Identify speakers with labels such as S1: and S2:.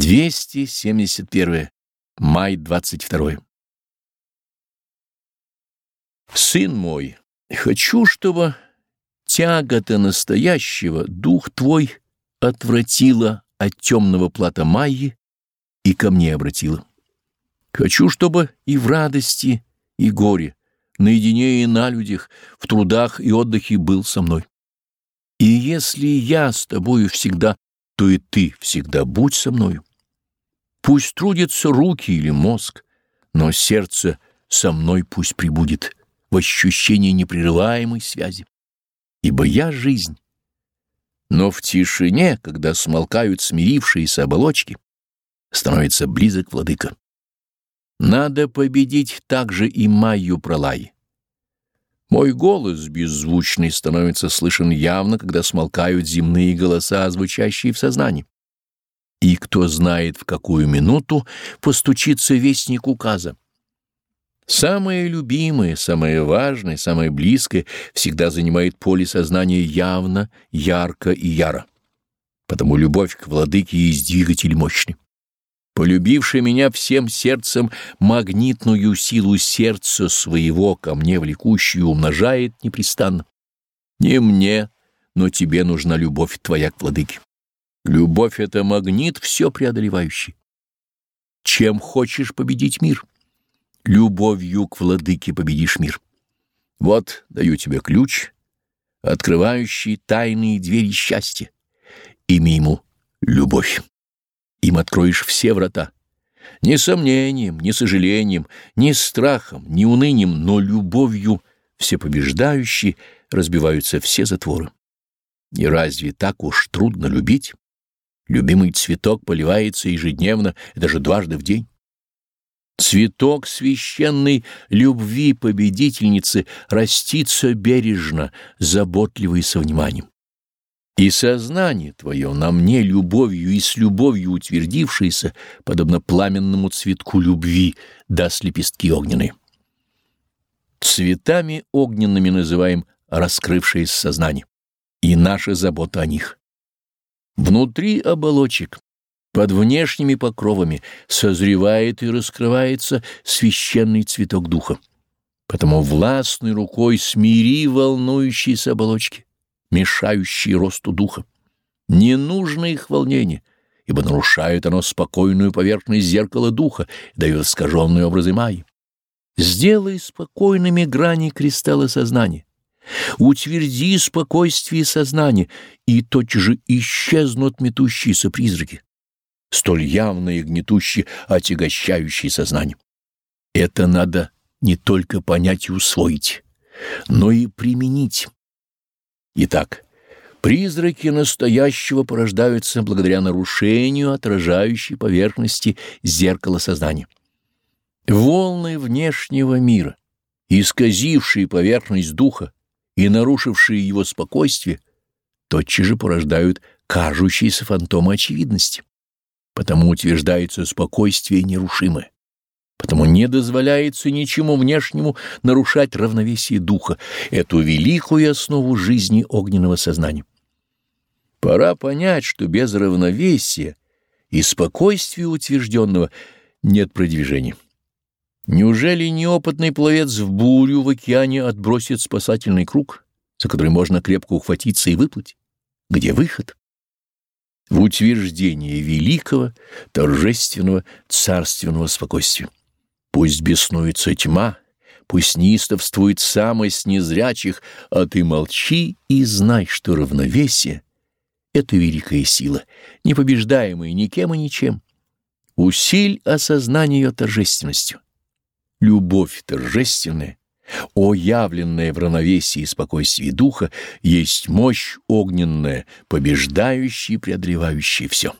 S1: 271. Май 22. Сын мой, хочу, чтобы тяга-то настоящего дух твой отвратила от темного плата Майи и ко мне обратила. Хочу, чтобы и в радости, и горе, наедине и на людях, в трудах и отдыхе был со мной. И если я с тобою всегда то и ты всегда будь со мною. Пусть трудятся руки или мозг, но сердце со мной пусть прибудет в ощущении непрерываемой связи. Ибо я — жизнь. Но в тишине, когда смолкают смирившиеся оболочки, становится близок владыка. Надо победить также и Майю Пролай. Мой голос беззвучный становится слышен явно, когда смолкают земные голоса, звучащие в сознании. И кто знает, в какую минуту постучится вестник указа. Самое любимое, самое важное, самое близкое всегда занимает поле сознания явно, ярко и яро. Потому любовь к владыке есть двигатель мощный полюбивший меня всем сердцем магнитную силу сердца своего ко мне влекущую умножает непрестанно. Не мне, но тебе нужна любовь твоя к владыке. Любовь — это магнит, все преодолевающий. Чем хочешь победить мир? Любовью к владыке победишь мир. Вот даю тебе ключ, открывающий тайные двери счастья. Имя ему — любовь им откроешь все врата. Ни сомнением, ни сожалением, ни страхом, ни унынием, но любовью всепобеждающей разбиваются все затворы. И разве так уж трудно любить? Любимый цветок поливается ежедневно, даже дважды в день. Цветок священной любви победительницы растится бережно, заботливо и со вниманием. И сознание твое на мне любовью и с любовью утвердившееся, подобно пламенному цветку любви, даст лепестки огненные. Цветами огненными называем раскрывшееся сознание, и наша забота о них. Внутри оболочек, под внешними покровами, созревает и раскрывается священный цветок духа. Потому властной рукой смири волнующиеся оболочки мешающие росту духа. Не нужно их волнение, ибо нарушает оно спокойную поверхность зеркала духа дает искаженные образы майи. Сделай спокойными грани кристалла сознания. Утверди спокойствие сознания, и тотчас же исчезнут метущиеся призраки, столь явные и гнетущие, отягощающие сознание. Это надо не только понять и усвоить, но и применить. Итак, призраки настоящего порождаются благодаря нарушению отражающей поверхности зеркала сознания. Волны внешнего мира, исказившие поверхность духа и нарушившие его спокойствие, тотчас же порождают кажущиеся фантомы очевидности. Потому утверждается спокойствие нерушимое. Потому не дозволяется ничему внешнему нарушать равновесие духа, эту великую основу жизни огненного сознания. Пора понять, что без равновесия и спокойствия утвержденного нет продвижения. Неужели неопытный пловец в бурю в океане отбросит спасательный круг, за который можно крепко ухватиться и выплыть? Где выход? В утверждение великого, торжественного, царственного спокойствия. Пусть беснуется тьма, пусть неистовствует самость незрячих, а ты молчи и знай, что равновесие — это великая сила, непобеждаемая никем и ничем. Усиль осознание ее торжественностью. Любовь торжественная, оявленная в равновесии и спокойствии духа, есть мощь огненная, побеждающая и преодолевающая все.